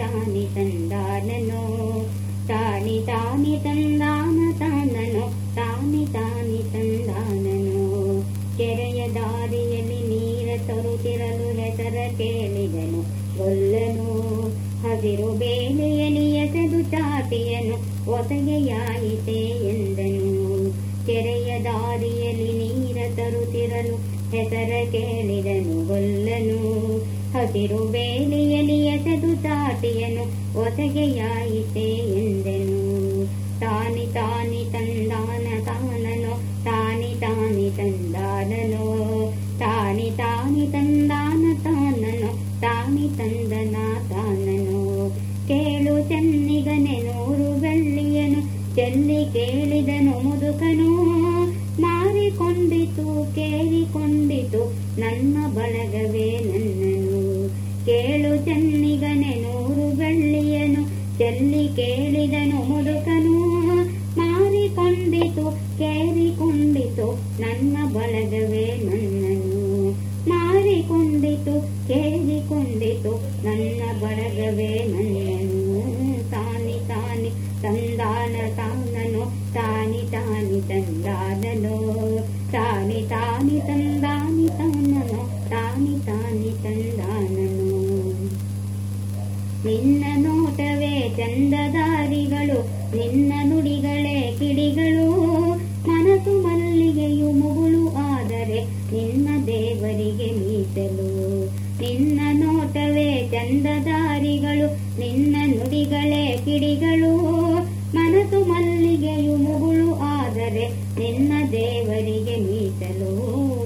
ತಾನಿ ತಂದಾನನೋ ತಾನಿ ತಾನಿ ತಂದಾನ ತಾನನೋ? ತಾನಿ ತಾನಿ ತಂದಾನನೋ ಕೆರೆಯ ದಾರಿಯಲ್ಲಿ ನೀರ ತರುತ್ತಿರಲು ಹೆಸರ ಕೇಳಿದನು. ಗೊಲ್ಲನು ಹಸಿರು ಬೇಲೆಯಲ್ಲಿ ಎಸೆದು ಚಾಪಿಯನು ಒಸಗೆಯಾಯಿತೆ ಎಂದನು. ಕೆರೆಯ ದಾರಿಯಲ್ಲಿ ನೀರ ತರುತ್ತಿರಲು ಹೆಸರ ಕೇಳಿದನು ಗೊಲ್ಲನು. ಹಸಿರು ಬೇಲಿಯಲ್ಲಿ ಎಸೆದು ತಾಟಿಯನು ಒಸಗೆಯಾಯಿತೆ ಎಂದನು. ತಾನಿ ತಾನಿ ತಂದಾನ ತಾನನು, ತಾನಿ ತಾನಿ ತಂದಾನನು, ತಾನಿ ತಾನಿ ತಂದಾನ ತಾನನು, ತಾನಿ ತಂದನ ತಾನನು. ಕೇಳು ಚೆನ್ನಿಗನೆ ನೂರು ಬೆಳ್ಳಿಯನು, ಚೆಲ್ಲಿ ಕೇಳಿದನು ಮುದುಕನು. ಮಾರಿಕೊಂಡಿತು ಕೇಳಿಕೊಂಡಿತು, ನನ್ನ ಬಳಗವೇ ನನ್ನನು. ಕೇಳು ಚೆನ್ನಿಗನೆ, ನೂರು ಬೆಳ್ಳಿಯನು. ಚೆಲ್ಲಿ ಕೇಳಿದನು ಮುದುಕನು. ಮಾರಿಕೊಂಡಿತು ಕೇಳಿಕೊಂಡಿತು ನನ್ನ ಬಳಗವೇ ನನ್ನನು. ಮಾರಿಕೊಂಡಿತು ಕೇಳಿಕೊಂಡಿತು ನನ್ನ ಬಳಗವೇ ನನ್ನನು. ತಾನಿ ತಾನಿ, ತಂದಾನ, ತಾನನು. ತಾನಿ ತಾನಿ ತಂದಾನನೋ ತಾನಿ ತಾನಿ ತಂದಾನಿ ತಾನನ, ತಾನಿ ತಾನಿ ತಂದಾನನು. ನಿನ್ನ ನೋಟವೇ ಚಂದದಾರಿಗಳು, ನಿನ್ನ ನುಡಿಗಳೇ ಕಿಡಿಗಳು. ಮನಸು ಮಲ್ಲಿಗೆಯು ಮುಗುಳು ಆದರೆ ನಿನ್ನ ದೇವರಿಗೆ ಮೀಸಲು. ನಿನ್ನ ನೋಟವೇ ಚಂದದಾರಿಗಳು, ನಿನ್ನ ನುಡಿಗಳೇ ಕಿಡಿಗಳು. ಮನಸ್ಸು ಮಲ್ಲಿಗೆಯು ಮುಗುಳು ಆದರೆ ನಿನ್ನ ದೇವರಿಗೆ ಮೀಸಲು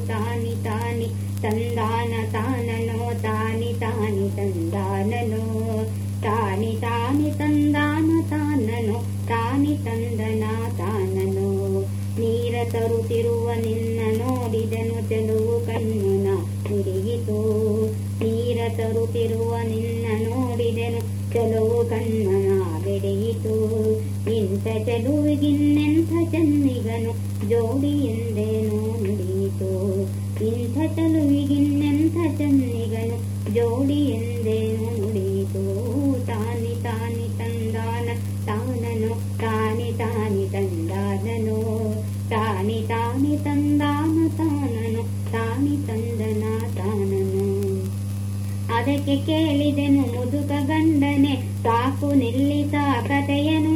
ತಾನಿ ತಾನಿ ತಂದಾನ ತಾನನೋ, ತಾನಿ ತಾನಿ ತಂದಾನನೋ, ತಾನಿ ತಾನಿ ತಂದಾನ ತಾನನೋ, ತಾನಿ ತಂದನ ತಾನನೋ. ನೀರ ತರುತ್ತಿರುವ ನಿನ್ನ ನೋಡಿದನು ತೆಲುವು ಕಣ್ಣುನ ತಿರುಗಿತು ತರುತ್ತಿರುವ ನಿನ್ನ ನೋಡಿದೆನು ಚೆಲುವು ಕಣ್ಣನ ಬೆಡೆಯಿತು ಇಂಥ ಚಲುವಿಗಿನ್ನೆಂಥ ಚೆನ್ನಿಗನು ಜೋಡಿ ಎಂದೆ ನುಡಿಯಿತು. ಇಂಥ ಚಲುವಿಗಿನ್ನೆಂಥ ಚೆನ್ನಿಗನು ಜೋಡಿ ಎಂದೆ ನುಡಿಯಿತು. ತಾನಿ ತಾನಿ ತಂದಾನ, ತಾನನು, ತಾನಿ ತಾನಿ ತಂದಾನನು ತಾನಿ ತಾನಿ ತಂದಾನ ಅದಕ್ಕೆ ಕೇಳಿದೆನು ಮುದುಕ ಗಂಡನೆ. ಸಾಕು ನಿಲ್ಲಿತ ಕಥೆಯನು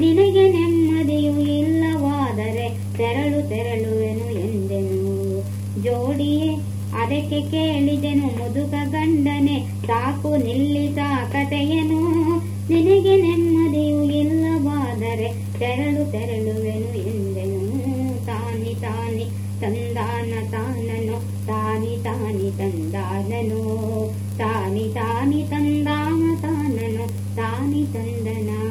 ನಿನಗೆ ನೆಮ್ಮದಿಯು ಇಲ್ಲವಾದರೆ ತೆರಳು ತೆರಳುವೆನು ಎಂದೆನು. ಜೋಡಿಯೇ, ಅದಕ್ಕೆ ಕೇಳಿದೆನು ಮುದುಕ ಗಂಡನೆ. ಸಾಕು ನಿಲ್ಲಿತ ಕಥೆಯನು ನಿನಗೆ ನೆಮ್ಮದಿಯು ಇಲ್ಲವಾದರೆ ತೆರಳು ತೆರಳುವೆನು ಎಂದೆನು. ತಾನಿ ತಾನಿ. ತಂದಾನ ತಾನನು ತಾನಿ ತಾನಿ ತಂದಾನನು ತಾನಿ ತಾನಿ ತಂದಾನ ತಾನನು ತಾನಿ ತಂದನ ತಾನ